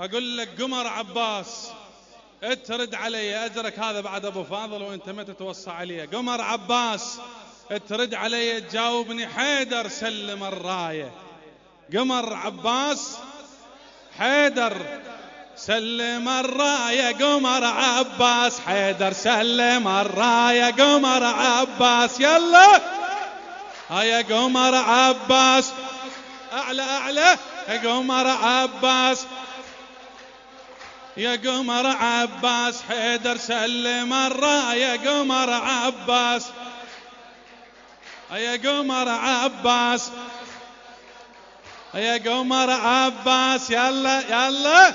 أقول لك قمر عباس ترد علي اجرك هذا بعد أبو فاضل وأنت ما تتوصى عليه قمر عباس ترد علي تجاوبني حيدر سلم الراية. قمر عباس حيدر سلم الراية. قمر عباس حيدر سلم الراية. قمر عباس يلا. هيا قمر عباس أعلى أعلى. قمر عباس يا قمر عباس حيدر سلم الراية قمر عباس. يا قمر عباس. يا قمر عباس. يلا يلا.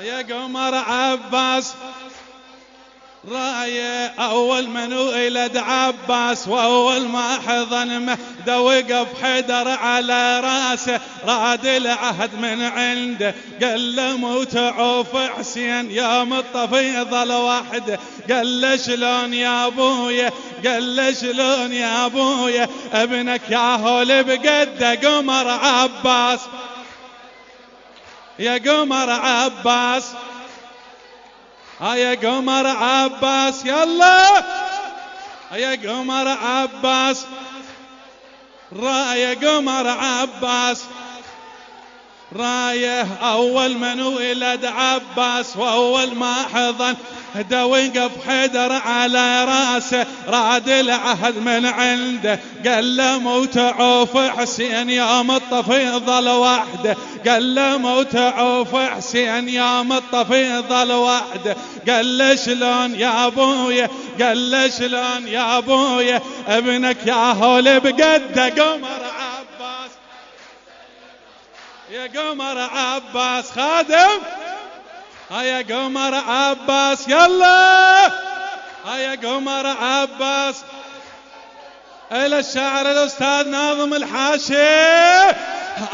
يا قمر عباس. راية أول من ولد عباس وأول ما حضن مهده وقف حدر على رأسه. رأد العهد من عنده قال له موت عوف حسين يا مطفي ظل وحده قال له شلون يا أبويا؟ قال له شلون يا أبويا؟ ابنك يا هول بقده قمر عباس. يا قمر عباس. يا قمر عباس يلا. يا قمر عباس. راية قمر عباس. راية أول من ولد عباس وأول ما حضن. هدى وقف حدر على راسه؟ راد العهد من عنده. قال له موت عوف حسين يوم الطفي ظل وحده قال له موت عوف حسين يوم الطفي ظل وحده قال له شلون يا أبويا؟ قال له شلون يا أبويا؟ ابنك يا هول بقده. قمر عباس. يا قمر عباس خادم. هيا قمر عباس يلا! هيا قمر عباس. إلى الشاعر الأستاذ ناظم الحاشي.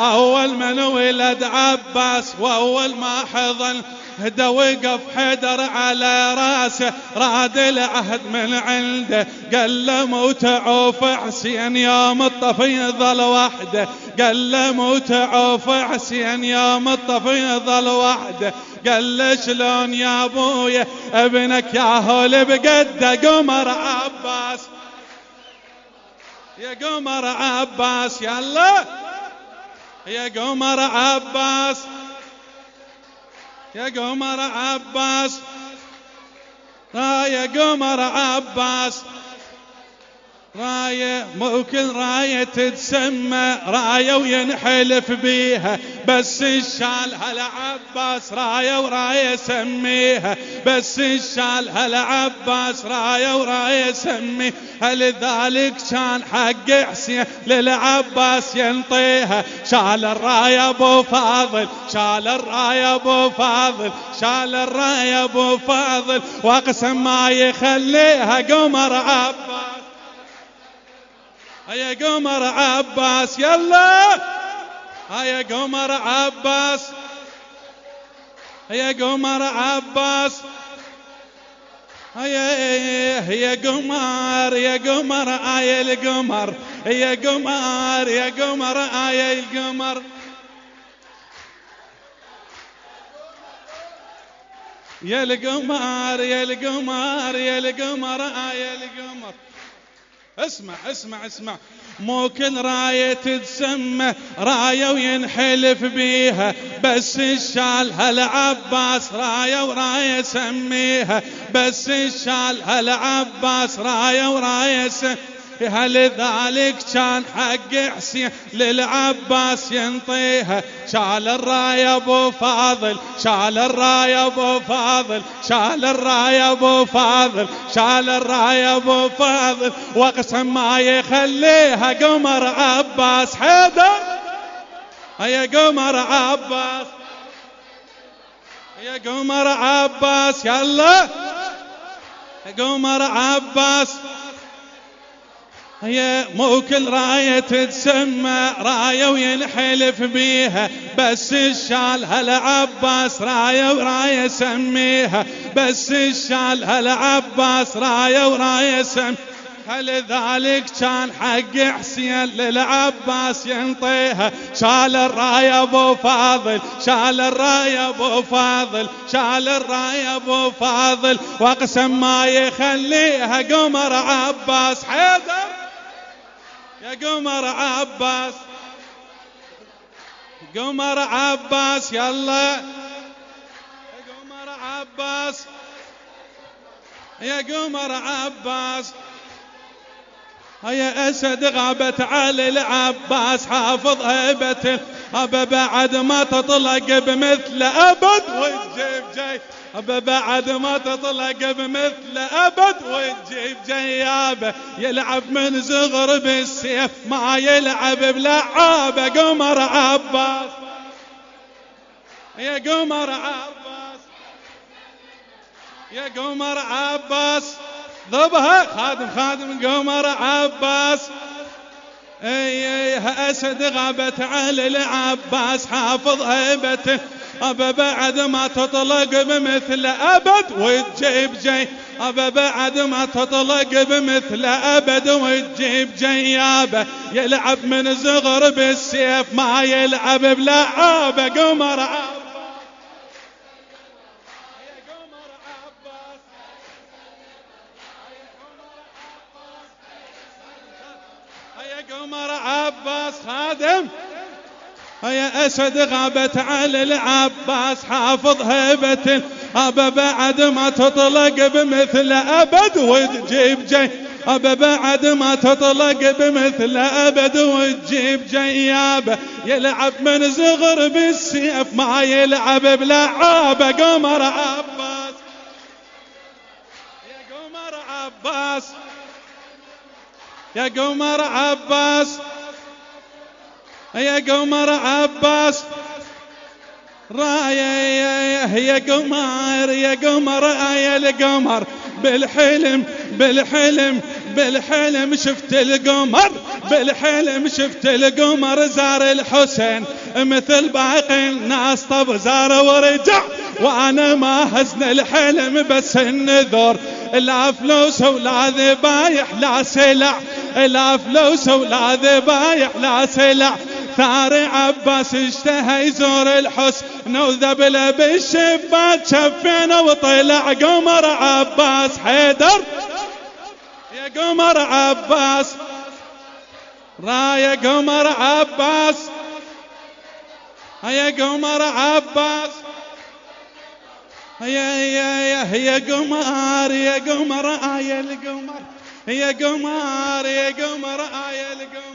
أول من ولد عباس وأول ما حضن هدى وقف حدر على رأسه راد العهد من عنده. قال له موت عوف حسين يوم الطفي ظل وحده قال له موت عوف حسين يوم الطفي ظل وحده قال له شلون يا ابويا ابنك يا هول بقده قمر عباس. يا قمر عباس يلا. يا قمر عباس. يا قمر عباس. يا قمر عباس. راية ممكن راية تتسمى راية وينحلف بيها. بس الشال هلا عباس راية وراية سميها بس الشال هلا عباس راية وراية سميها لذلك كان حق حسين للعباس ينطيها. شال الراية أبو فاضل شال الراية أبو فاضل شال الراية أبو فاضل. وأقسم ما يخليها قمر عباس. هيا قمر عباس يلا! هيا قمر عباس. هيا قمر عباس. هيا يا قمر يا قمر آي القمر. يا قمر يا قمر آي القمر. يا القمر يا القمر يا القمر آي القمر. اسمع اسمع اسمع. مو كل راية تتسمى راية وينحلف بيها. بس الشال هالعباس راية وراية سميها. بس الشال هالعباس راية وراية سميها لذلك كان حق حسين للعباس ينطيها؟ شال الراية أبو فاضل شال الراية أبو فاضل شال الراية أبو فاضل شال الراية أبو فاضل. واقسم ما يخليها قمر عباس حيدر. يا قمر عباس. يا قمر عباس يلا. قمر عباس. هي مو كل راية تتسمى راية وينحلف بيها. بس الشال هالعباس راية وراية سميها. بس الشال هالعباس راية وراية سميها فلذلك كان حق حسين للعباس ينطيها. شال الراية أبو فاضل شال الراية أبو فاضل شال الراية أبو فاضل. واقسم ما يخليها قمر عباس حيدر. يا قمر عباس. قمر عباس يلا. يا قمر عباس. يا قمر عباس. هيا أسد غابت على العباس حافظ هيبة أبا بعد ما تطلق بمثل أبد والجيب جاي؟ أبا بعد ما تطلق بمثل أبد وتجيب جيابه يلعب من زغر بالسيف ما يلعب بلعابة قمر عباس يا قمر عباس يا قمر عباس. ضبها خادم خادم قمر عباس. اي أسد غابت على العباس حافظ هيبته ابا بعد ما تطلق بمثل أبد وتجيب جي ابا بعد ما تطلق بمثل أبد وتجيب جيابه يلعب من زغر بالسيف ما يلعب بلعابه قمر عباس خادم. يا أسد غابت على العباس حافظ هيبة. أبا بعد ما تطلق بمثل أبد وتجيب جي أبا بعد ما تطلق بمثل أبد وتجيب جيابة يلعب من زغر بالسيف ما يلعب بلعابة قمر عباس. يا قمر عباس. يا قمر عباس. يا قمر عباس. راية يا قمر يا قمر يا القمر بالحلم بالحلم بالحلم شفت القمر. بالحلم شفت القمر زار الحسين. مثل باقي الناس طب زار ورجع. وأنا ما هزن الحلم بس النذر لا فلوس ولا ذبايح لا سلع. لا فلوس ولا ذبايح لا سلع. ثار عباس اشتهى يزور الحسن وذبل بالشباك شفينا وطلع قمر عباس. حيدر. يا قمر عباس. راية قمر عباس. يا قمر عباس. يا يا يا قمر يا قمر يا القمر. يا قمر يا قمر يا القمر.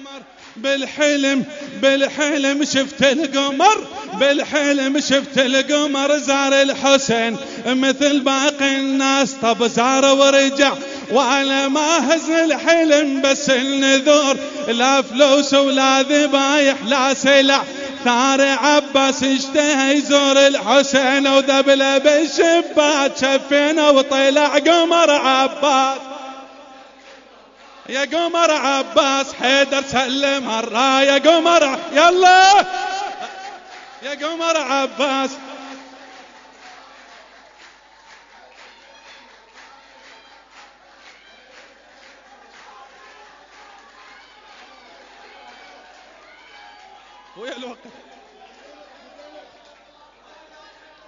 بالحلم بالحلم شفت القمر بالحلم شفت القمر زار الحسين مثل باقي الناس طب زار ورجع وأنا ما هز الحلم بس النذور. لا فلوس ولا ذبايح لا سلع. ثار عباس اشتهى يزور الحسين وذبله بالشباك شفينا وطلع قمر عباس. يا قمر عباس حيدر سلم الراية قمر يلا. يا قمر عباس. ويا الوقت.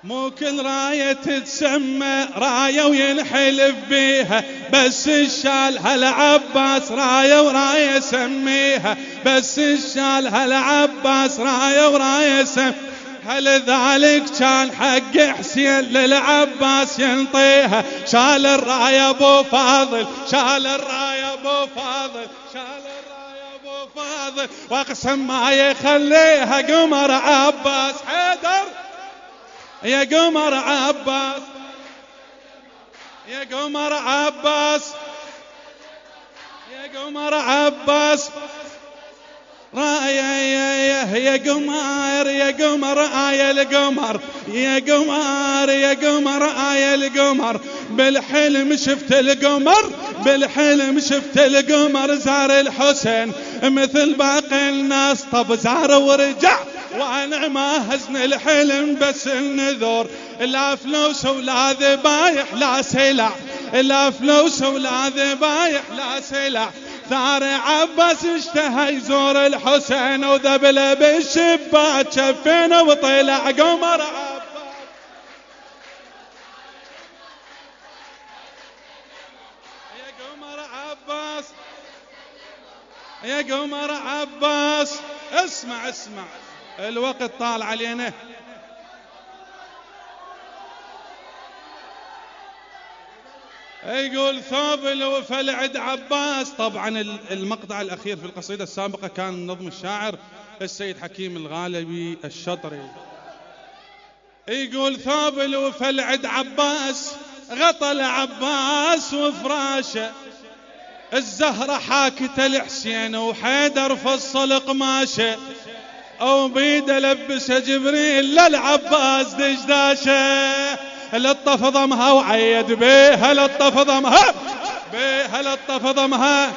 مو كل راية تتسمى راية وينحلف بيها. بس الشال هالعباس راية وراية سميها بس الشال هالعباس راية وراية سميها هل ذلك كان حق حسين للعباس ينطيها؟ شال الراية أبو فاضل شال الراية أبو فاضل شال الراية أبو فاضل. وأقسم ما يخليها قمر عباس حيدر. يا قمر عباس. يا قمر عباس. يا قمر عباس. راية يا يا قمر يا قمر آية القمر. يا قمر يا قمر آية القمر. بالحلم شفت القمر بالحلم شفت القمر زار الحسين. مثل باقي الناس طب زار ورجع وأنا ما هزن الحلم بس النذور لا فلوس ولا ذبايح لا سلع. لا فلوس ولا ذبايح لا سلع. ثار عباس اشتهى يزور الحسين وذبله بالشباك. شفين وطلع قمر عباس. يا قمر عباس. يا قمر عباس. اسمع اسمع. الوقت طال علينا. يقول ثوب الوفا العد عباس. طبعا المقطع الأخير في القصيدة السابقة كان نظم الشاعر السيد حكيم الغالبي الشطري. يقول ثوب الوفا العد عباس غطى العباس وفراشه. الزهرة حاكتة الحسين وحيدر فصل قماشه. أو بيده لبسه جبريل للعباس دشداشه لطف ضمها وعيد بيها لطف ضمها بيها لطف ضمها